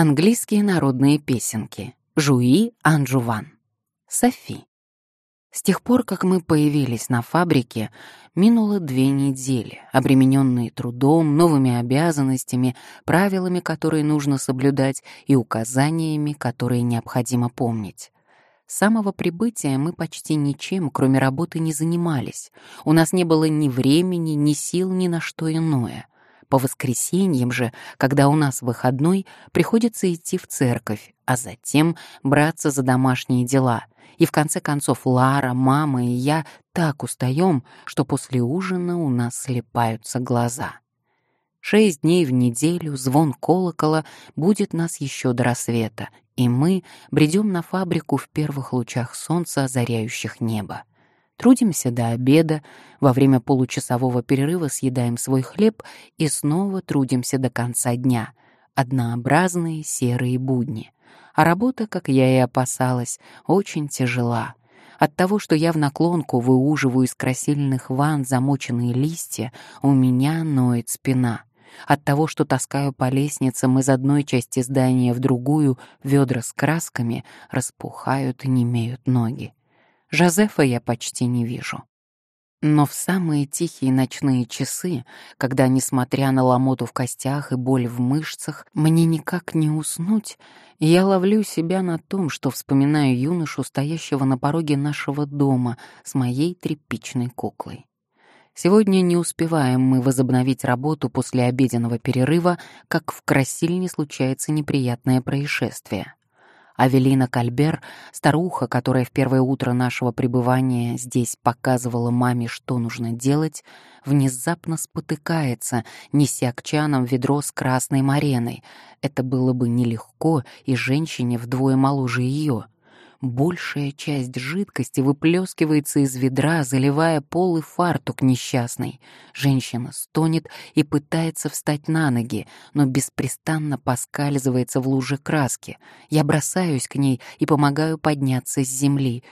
Английские народные песенки. Жуи Анжуван. Софи. С тех пор, как мы появились на фабрике, минуло две недели, обремененные трудом, новыми обязанностями, правилами, которые нужно соблюдать, и указаниями, которые необходимо помнить. С самого прибытия мы почти ничем, кроме работы, не занимались. У нас не было ни времени, ни сил, ни на что иное — по воскресеньям же, когда у нас выходной, приходится идти в церковь, а затем браться за домашние дела. И в конце концов Лара, мама и я так устаем, что после ужина у нас слепаются глаза. Шесть дней в неделю звон колокола будет нас еще до рассвета, и мы бредем на фабрику в первых лучах солнца, озаряющих небо. Трудимся до обеда, во время получасового перерыва съедаем свой хлеб и снова трудимся до конца дня. Однообразные серые будни. А работа, как я и опасалась, очень тяжела. От того, что я в наклонку выуживаю из красильных ванн замоченные листья, у меня ноет спина. От того, что таскаю по лестницам из одной части здания в другую ведра с красками, распухают и немеют ноги. Жозефа я почти не вижу. Но в самые тихие ночные часы, когда, несмотря на ломоту в костях и боль в мышцах, мне никак не уснуть, я ловлю себя на том, что вспоминаю юношу, стоящего на пороге нашего дома с моей тряпичной куклой. Сегодня не успеваем мы возобновить работу после обеденного перерыва, как в красильне случается неприятное происшествие. Авелина Кальбер, старуха, которая в первое утро нашего пребывания здесь показывала маме, что нужно делать, внезапно спотыкается, неся к чанам ведро с красной мареной. Это было бы нелегко и женщине вдвое моложе ее — Большая часть жидкости выплескивается из ведра, заливая пол и фартук несчастный. Женщина стонет и пытается встать на ноги, но беспрестанно поскальзывается в луже краски. Я бросаюсь к ней и помогаю подняться с земли.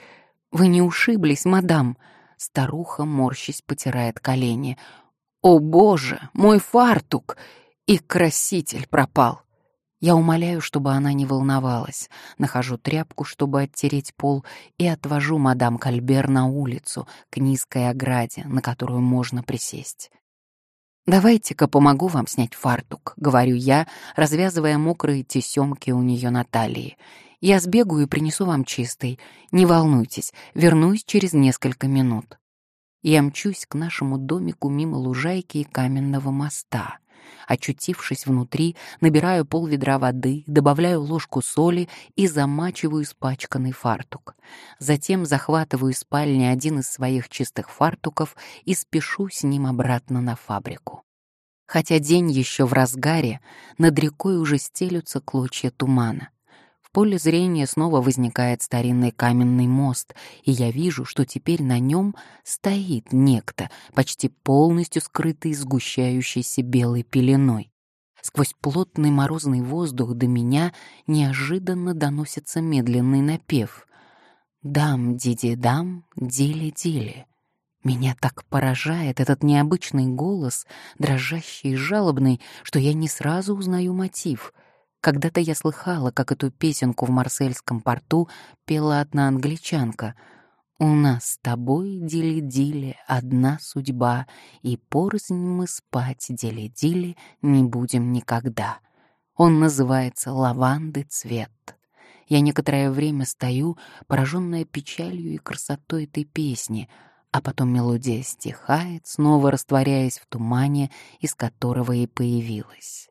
«Вы не ушиблись, мадам?» Старуха, морщись, потирает колени. «О, Боже, мой фартук!» И краситель пропал. Я умоляю, чтобы она не волновалась, нахожу тряпку, чтобы оттереть пол, и отвожу мадам Кальбер на улицу, к низкой ограде, на которую можно присесть. «Давайте-ка помогу вам снять фартук», — говорю я, развязывая мокрые тесемки у нее на талии. «Я сбегаю и принесу вам чистый. Не волнуйтесь, вернусь через несколько минут». Я мчусь к нашему домику мимо лужайки и каменного моста. Очутившись внутри, набираю пол ведра воды, добавляю ложку соли и замачиваю испачканный фартук. Затем захватываю из спальни один из своих чистых фартуков и спешу с ним обратно на фабрику. Хотя день еще в разгаре, над рекой уже стелются клочья тумана. Поле зрения снова возникает старинный каменный мост, и я вижу, что теперь на нем стоит некто, почти полностью скрытый сгущающейся белой пеленой. Сквозь плотный морозный воздух до меня неожиданно доносится медленный напев. «Дам, диди, дам, дили-дили». Меня так поражает этот необычный голос, дрожащий и жалобный, что я не сразу узнаю мотив — когда-то я слыхала, как эту песенку в Марсельском порту пела одна англичанка. «У нас с тобой, дили-дили, одна судьба, и порознь мы спать, дили-дили, не будем никогда». Он называется «Лаванды цвет». Я некоторое время стою, пораженная печалью и красотой этой песни, а потом мелодия стихает, снова растворяясь в тумане, из которого и появилась.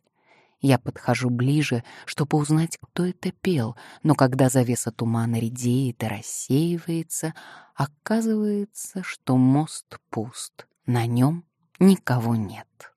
Я подхожу ближе, чтобы узнать, кто это пел, но когда завеса тумана редеет и рассеивается, оказывается, что мост пуст, на нем никого нет.